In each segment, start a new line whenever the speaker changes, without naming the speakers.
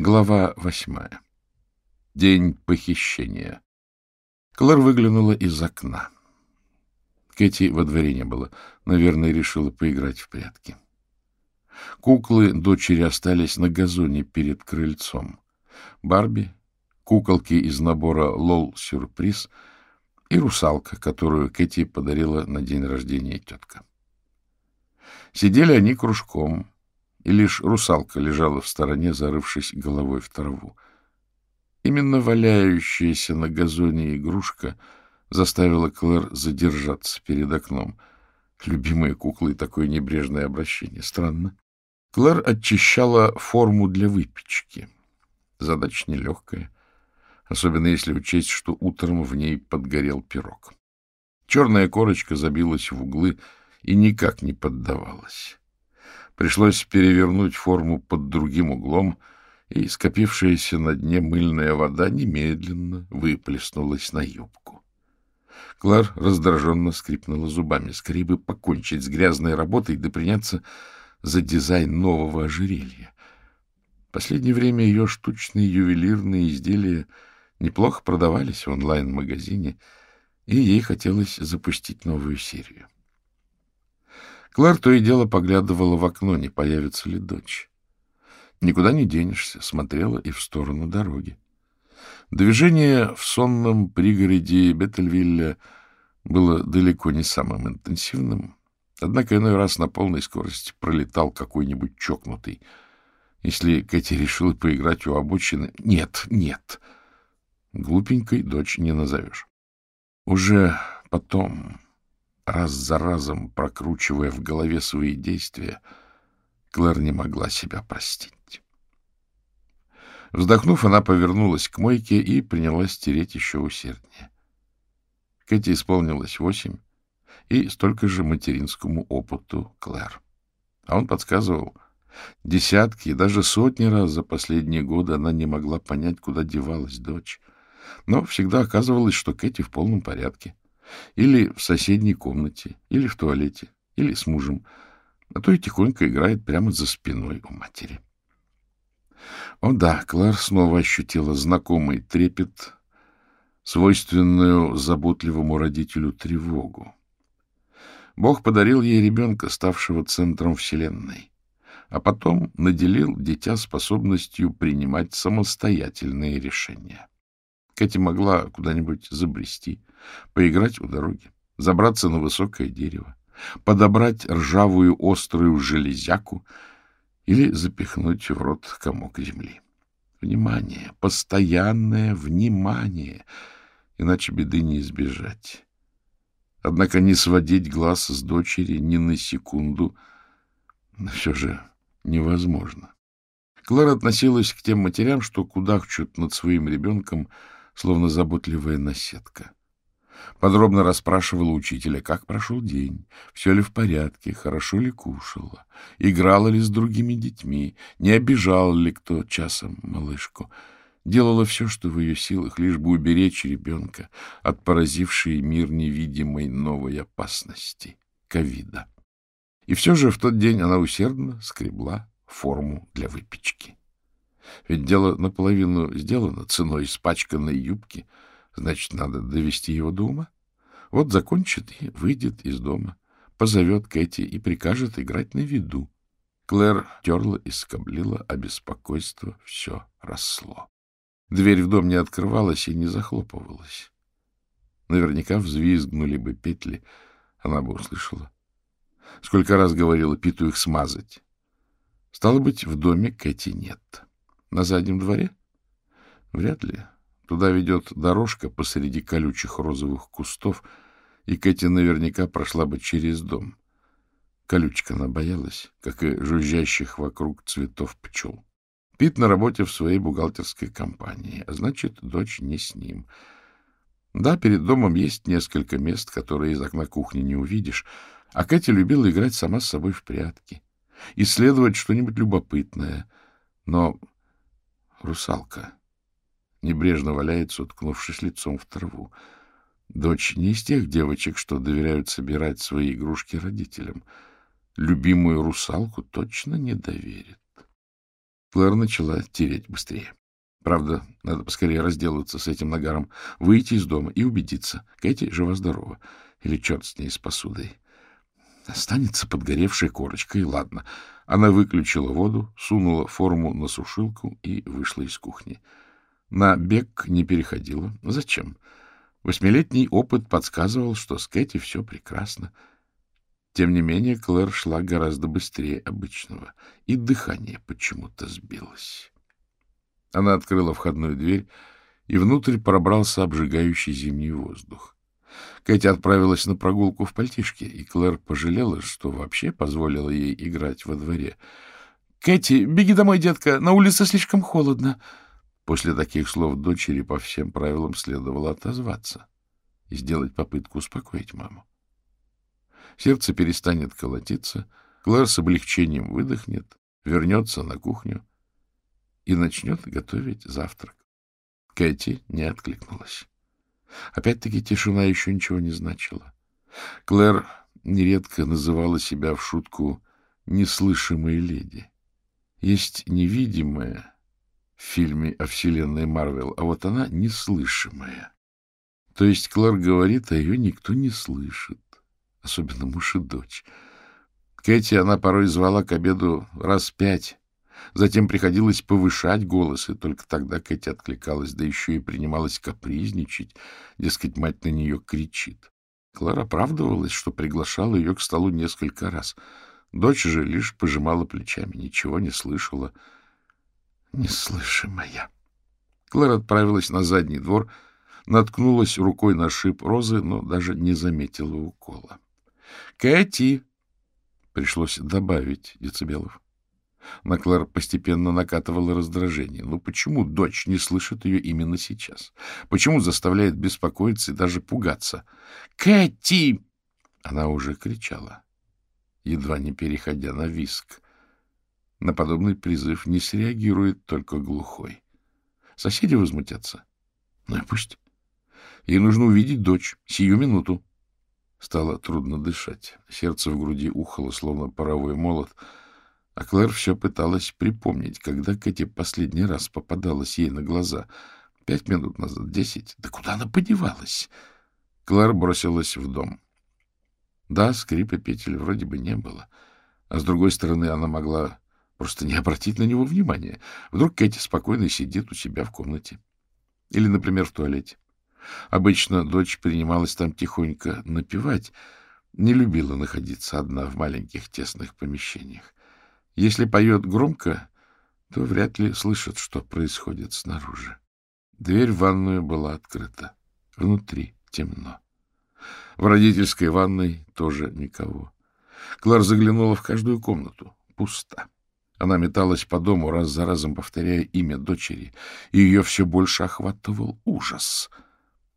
Глава восьмая. День похищения. Клэр выглянула из окна. Кэти во дворе не было. Наверное, решила поиграть в прятки. Куклы дочери остались на газоне перед крыльцом. Барби, куколки из набора «Лол-сюрприз» и русалка, которую Кэти подарила на день рождения тетка. Сидели они кружком, и лишь русалка лежала в стороне, зарывшись головой в траву. Именно валяющаяся на газоне игрушка заставила Клэр задержаться перед окном. Любимые куклы такое небрежное обращение. Странно. Клэр очищала форму для выпечки. Задача нелегкая, особенно если учесть, что утром в ней подгорел пирог. Черная корочка забилась в углы и никак не поддавалась. Пришлось перевернуть форму под другим углом, и скопившаяся на дне мыльная вода немедленно выплеснулась на юбку. Клар раздраженно скрипнула зубами. Скорее бы покончить с грязной работой да приняться за дизайн нового ожерелья. В последнее время ее штучные ювелирные изделия неплохо продавались в онлайн-магазине, и ей хотелось запустить новую серию. Клэр то и дело поглядывала в окно, не появится ли дочь. Никуда не денешься, смотрела и в сторону дороги. Движение в сонном пригороде Беттельвилля было далеко не самым интенсивным, однако иной раз на полной скорости пролетал какой-нибудь чокнутый. Если Кэти решила поиграть у обочины... Нет, нет, глупенькой дочь не назовешь. Уже потом раз за разом прокручивая в голове свои действия, Клэр не могла себя простить. Вздохнув, она повернулась к мойке и принялась стереть еще усерднее. Кэти исполнилось восемь, и столько же материнскому опыту Клэр. А он подсказывал, десятки и даже сотни раз за последние годы она не могла понять, куда девалась дочь. Но всегда оказывалось, что Кэти в полном порядке. Или в соседней комнате, или в туалете, или с мужем, а то и тихонько играет прямо за спиной у матери. О да, Клар снова ощутила знакомый трепет, свойственную заботливому родителю тревогу. Бог подарил ей ребенка, ставшего центром Вселенной, а потом наделил дитя способностью принимать самостоятельные решения. Кэти могла куда-нибудь забрести, поиграть у дороги, забраться на высокое дерево, подобрать ржавую острую железяку или запихнуть в рот комок земли. Внимание, постоянное внимание, иначе беды не избежать. Однако не сводить глаз с дочери ни на секунду все же невозможно. Клара относилась к тем матерям, что кудахчут над своим ребенком, словно заботливая наседка. Подробно расспрашивала учителя, как прошел день, все ли в порядке, хорошо ли кушала, играла ли с другими детьми, не обижал ли кто часом малышку. Делала все, что в ее силах, лишь бы уберечь ребенка от поразившей мир невидимой новой опасности — ковида. И все же в тот день она усердно скребла форму для выпечки. Ведь дело наполовину сделано ценой испачканной юбки — Значит, надо довести его до ума. Вот закончит и выйдет из дома, позовет Кэти и прикажет играть на виду. Клэр терла и скоблила, а беспокойство все росло. Дверь в дом не открывалась и не захлопывалась. Наверняка взвизгнули бы петли, она бы услышала. Сколько раз говорила Питу их смазать. Стало быть, в доме Кэти нет. На заднем дворе? Вряд ли. Туда ведет дорожка посреди колючих розовых кустов, и Кэти наверняка прошла бы через дом. Колючка она боялась, как и жужжащих вокруг цветов пчел. Пит на работе в своей бухгалтерской компании, а значит, дочь не с ним. Да, перед домом есть несколько мест, которые из окна кухни не увидишь, а Кэти любила играть сама с собой в прятки, исследовать что-нибудь любопытное. Но русалка небрежно валяется, уткнувшись лицом в траву. Дочь не из тех девочек, что доверяют собирать свои игрушки родителям. Любимую русалку точно не доверит. Клэр начала тереть быстрее. Правда, надо поскорее разделаться с этим нагаром, выйти из дома и убедиться. Кэти жива-здорова. Или черт с ней с посудой. Останется подгоревшая корочка, и ладно. Она выключила воду, сунула форму на сушилку и вышла из кухни. На бег не переходила. Зачем? Восьмилетний опыт подсказывал, что с Кэти все прекрасно. Тем не менее, Клэр шла гораздо быстрее обычного, и дыхание почему-то сбилось. Она открыла входную дверь, и внутрь пробрался обжигающий зимний воздух. Кэти отправилась на прогулку в пальтишке, и Клэр пожалела, что вообще позволила ей играть во дворе. — Кэти, беги домой, детка, на улице слишком холодно. После таких слов дочери по всем правилам следовало отозваться и сделать попытку успокоить маму. Сердце перестанет колотиться, Клэр с облегчением выдохнет, вернется на кухню и начнет готовить завтрак. Кэти не откликнулась. Опять-таки тишина еще ничего не значила. Клэр нередко называла себя в шутку «неслышимой леди». Есть невидимая в фильме о вселенной Марвел, а вот она неслышимая. То есть Клэр говорит, а ее никто не слышит особенно муж и дочь. Кэти она порой звала к обеду раз пять. Затем приходилось повышать голос, и только тогда Кэти откликалась, да еще и принималась капризничать, дескать, мать на нее кричит. Клара оправдывалась, что приглашала ее к столу несколько раз. Дочь же лишь пожимала плечами, ничего не слышала. Неслышимая. Клара отправилась на задний двор, наткнулась рукой на шип розы, но даже не заметила укола. Кэти! Пришлось добавить децибелов. На Клэр постепенно накатывало раздражение. Ну почему дочь не слышит ее именно сейчас? Почему заставляет беспокоиться и даже пугаться? «Кэти!» Она уже кричала, едва не переходя на виск. На подобный призыв не среагирует только глухой. Соседи возмутятся. Ну и пусть. Ей нужно увидеть дочь сию минуту. Стало трудно дышать. Сердце в груди ухало, словно паровой молот. А Клэр все пыталась припомнить, когда Кэти последний раз попадалась ей на глаза. Пять минут назад, десять. Да куда она подевалась? Клэр бросилась в дом. Да, скрипа петель вроде бы не было. А с другой стороны, она могла просто не обратить на него внимания. Вдруг Кэти спокойно сидит у себя в комнате. Или, например, в туалете. Обычно дочь принималась там тихонько напевать, не любила находиться одна в маленьких тесных помещениях. Если поет громко, то вряд ли слышат, что происходит снаружи. Дверь в ванную была открыта. Внутри темно. В родительской ванной тоже никого. Клар заглянула в каждую комнату. Пусто. Она металась по дому, раз за разом повторяя имя дочери, и ее все больше охватывал ужас —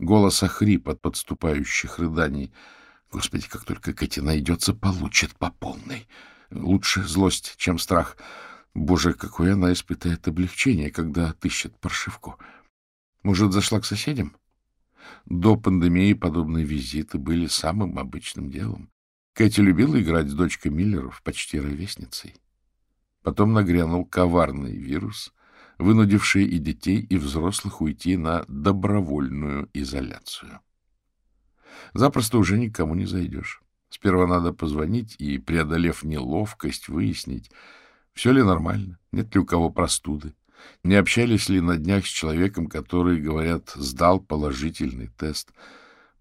Голос охрип от подступающих рыданий. Господи, как только Кэти найдется, получит по полной. Лучше злость, чем страх. Боже, какое она испытает облегчение, когда отыщет паршивку. Может, зашла к соседям? До пандемии подобные визиты были самым обычным делом. Кэти любила играть с дочкой Миллеров, почти ровесницей. Потом нагрянул коварный вирус, вынудившие и детей, и взрослых уйти на добровольную изоляцию. Запросто уже никому не зайдешь. Сперва надо позвонить и, преодолев неловкость, выяснить, все ли нормально, нет ли у кого простуды, не общались ли на днях с человеком, который, говорят, сдал положительный тест.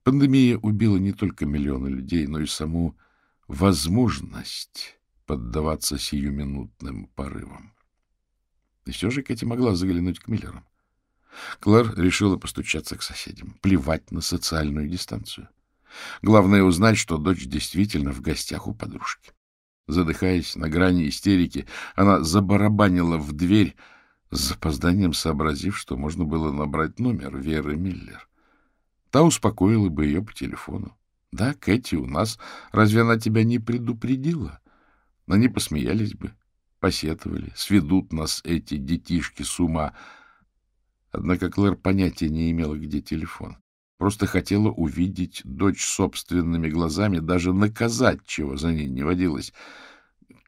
Пандемия убила не только миллионы людей, но и саму возможность поддаваться сиюминутным порывам. И все же Кэти могла заглянуть к Миллерам. Клэр решила постучаться к соседям, плевать на социальную дистанцию. Главное узнать, что дочь действительно в гостях у подружки. Задыхаясь на грани истерики, она забарабанила в дверь, с запозданием сообразив, что можно было набрать номер Веры Миллер. Та успокоила бы ее по телефону. — Да, Кэти у нас. Разве она тебя не предупредила? Они посмеялись бы посетовали, сведут нас эти детишки с ума. Однако Клэр понятия не имела, где телефон. Просто хотела увидеть дочь собственными глазами, даже наказать, чего за ней не водилось.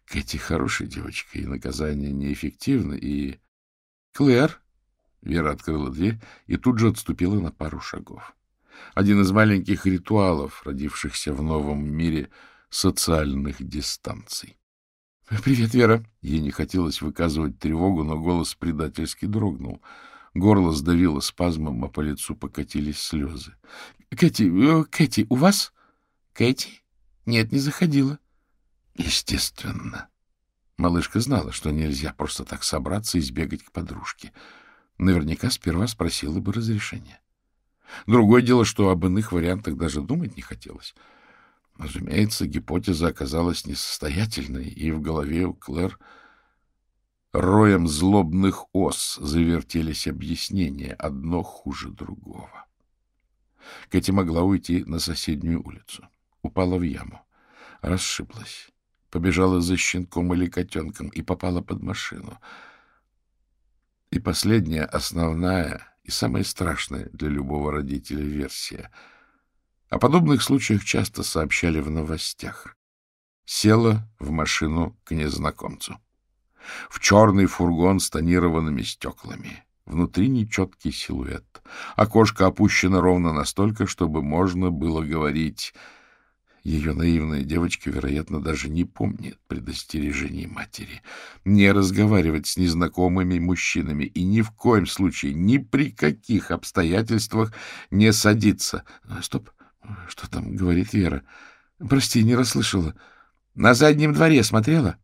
Кэти хорошая девочка, и наказание неэффективно, и... Клэр! Вера открыла дверь и тут же отступила на пару шагов. Один из маленьких ритуалов, родившихся в новом мире социальных дистанций. — Привет, Вера. Ей не хотелось выказывать тревогу, но голос предательски дрогнул. Горло сдавило спазмом, а по лицу покатились слезы. — Кэти, э, Кэти, у вас? — Кэти? Нет, не заходила. Естественно. Малышка знала, что нельзя просто так собраться и сбегать к подружке. Наверняка сперва спросила бы разрешения. Другое дело, что об иных вариантах даже думать не хотелось. Разумеется, гипотеза оказалась несостоятельной, и в голове у Клэр роем злобных ос завертелись объяснения, одно хуже другого. Кэти могла уйти на соседнюю улицу. Упала в яму. Расшиблась побежала за щенком или котенком и попала под машину. И последняя, основная и самая страшная для любого родителя версия. О подобных случаях часто сообщали в новостях. Села в машину к незнакомцу. В черный фургон с тонированными стеклами. Внутри нечеткий силуэт. Окошко опущено ровно настолько, чтобы можно было говорить ее наивная девочка, вероятно, даже не помнит предостережений матери. Не разговаривать с незнакомыми мужчинами и ни в коем случае, ни при каких обстоятельствах не садиться. Стоп, что там говорит Вера? Прости, не расслышала. На заднем дворе смотрела?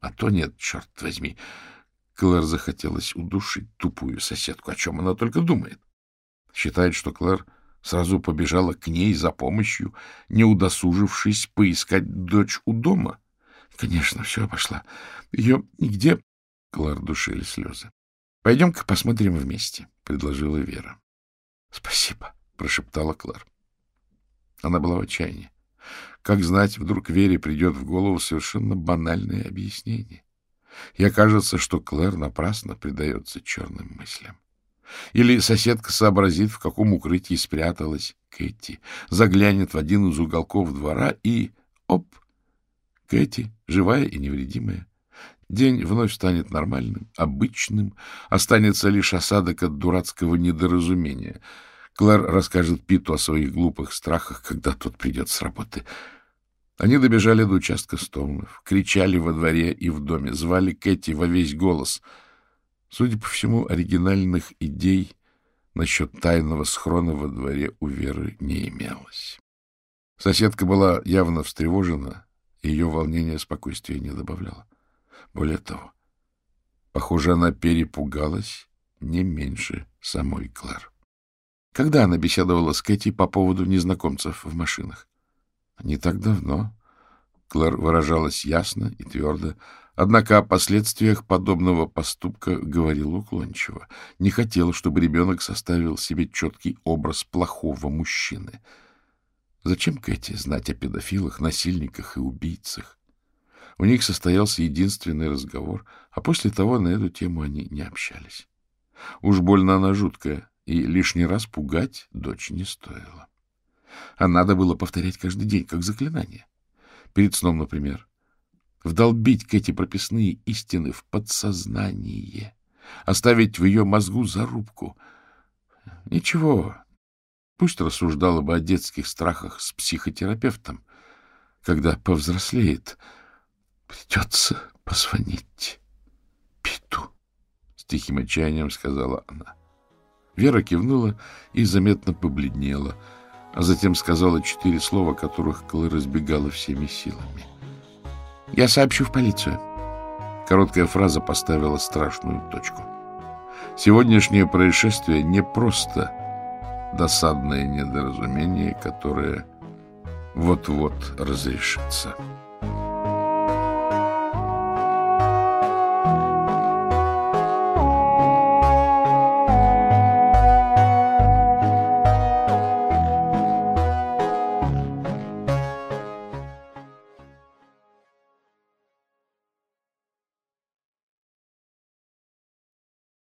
А то нет, черт возьми. Клэр захотелось удушить тупую соседку, о чем она только думает. Считает, что Клэр Сразу побежала к ней за помощью, не удосужившись поискать дочь у дома. Конечно, все обошла. Ее нигде... Клар душили слезы. — Пойдем-ка посмотрим вместе, — предложила Вера. — Спасибо, — прошептала Клар. Она была в отчаянии. Как знать, вдруг Вере придет в голову совершенно банальное объяснение. И окажется, что Клэр напрасно предается черным мыслям. Или соседка сообразит, в каком укрытии спряталась Кэти, заглянет в один из уголков двора и... Оп! Кэти, живая и невредимая. День вновь станет нормальным, обычным, останется лишь осадок от дурацкого недоразумения. Клэр расскажет Питу о своих глупых страхах, когда тот придет с работы. Они добежали до участка Стоунов, кричали во дворе и в доме, звали Кэти во весь голос — Судя по всему, оригинальных идей насчет тайного схрона во дворе у Веры не имелось. Соседка была явно встревожена, и ее волнение спокойствия не добавляло. Более того, похоже, она перепугалась не меньше самой Клэр. Когда она беседовала с Кэти по поводу незнакомцев в машинах? Не так давно. Клэр выражалась ясно и твердо, Однако о последствиях подобного поступка говорил уклончиво. Не хотел, чтобы ребенок составил себе четкий образ плохого мужчины. Зачем Кэти знать о педофилах, насильниках и убийцах? У них состоялся единственный разговор, а после того на эту тему они не общались. Уж больно она жуткая, и лишний раз пугать дочь не стоило. А надо было повторять каждый день, как заклинание. Перед сном, например вдолбить к эти прописные истины в подсознание, оставить в ее мозгу зарубку. Ничего, пусть рассуждала бы о детских страхах с психотерапевтом. Когда повзрослеет, придется позвонить Питу, — с тихим отчаянием сказала она. Вера кивнула и заметно побледнела, а затем сказала четыре слова, которых Клэр разбегала всеми силами. Я сообщу в полицию. Короткая фраза поставила страшную точку. Сегодняшнее происшествие не просто досадное недоразумение, которое вот-вот разрешится.